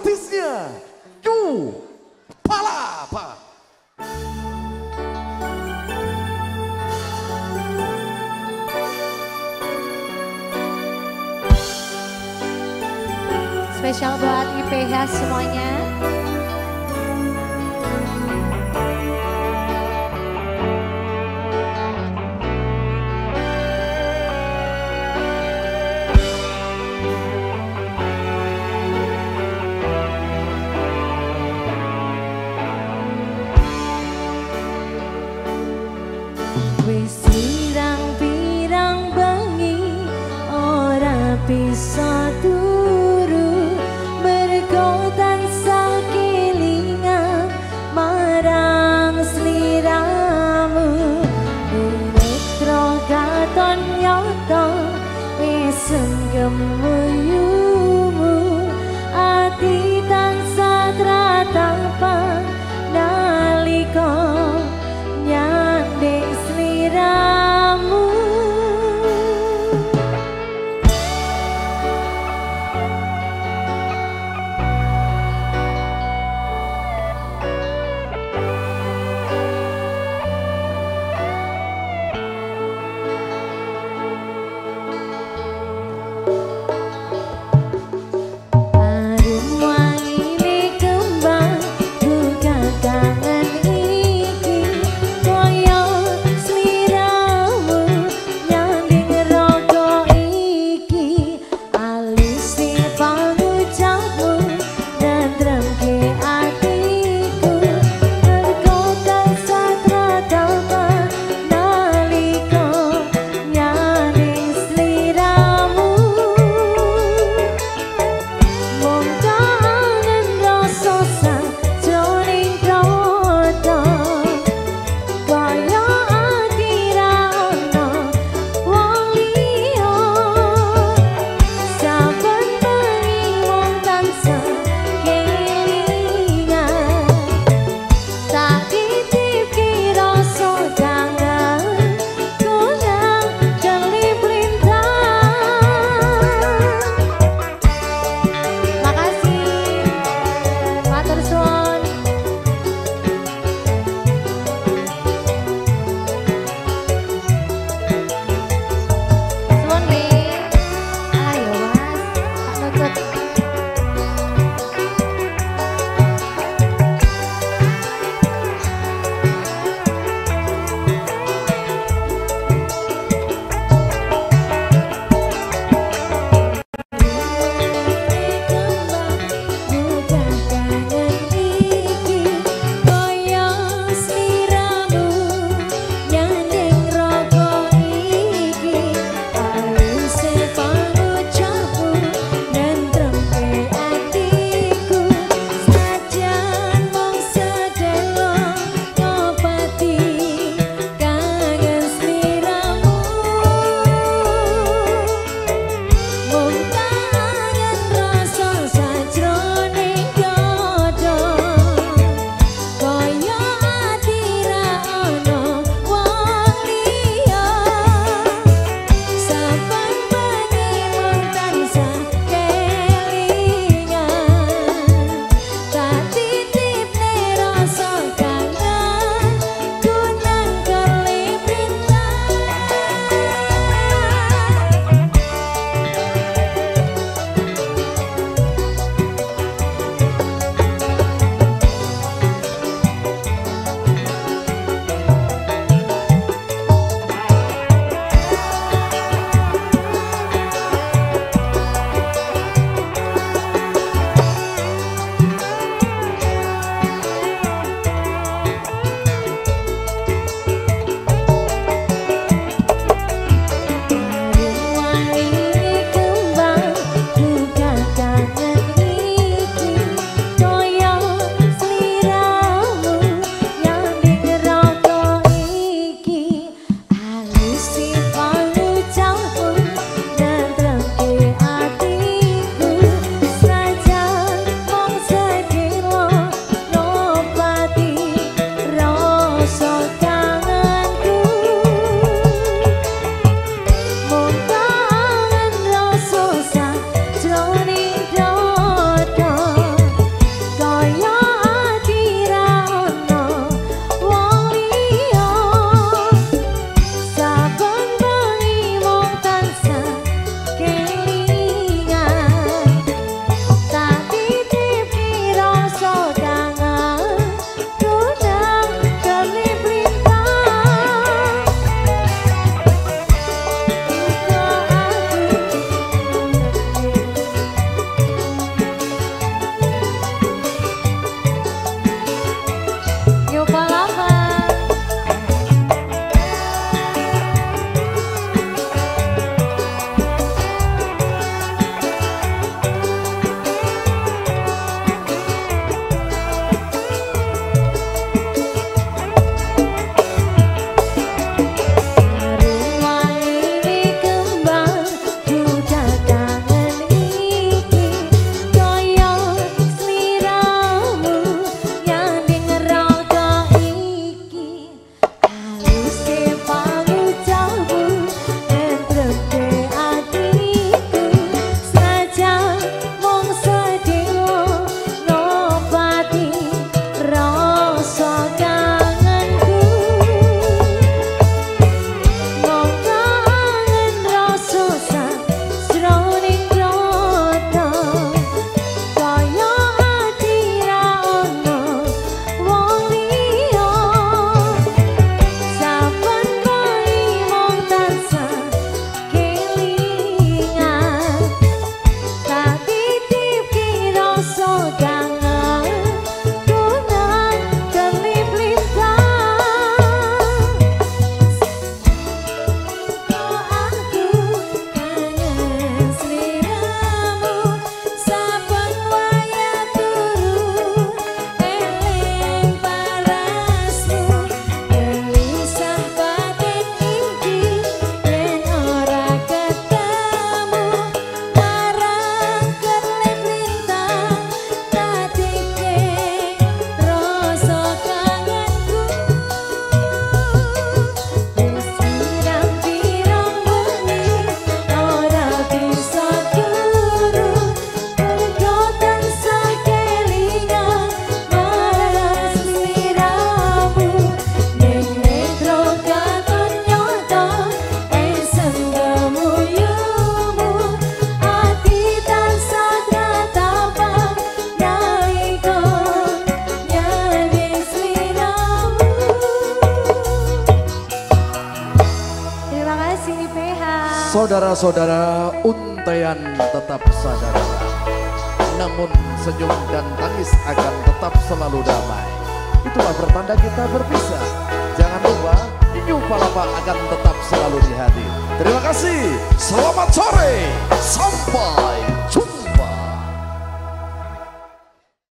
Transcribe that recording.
artisnya Yu Palapa. Spesial buat IPH semuanya. Saudara-saudara, untayan tetap sadar. Namun senyum dan tangis akan tetap selalu damai. Itulah pertanda kita berpisah. Jangan lupa, New Palapa akan tetap selalu di hati. Terima kasih. Selamat sore. Sampai.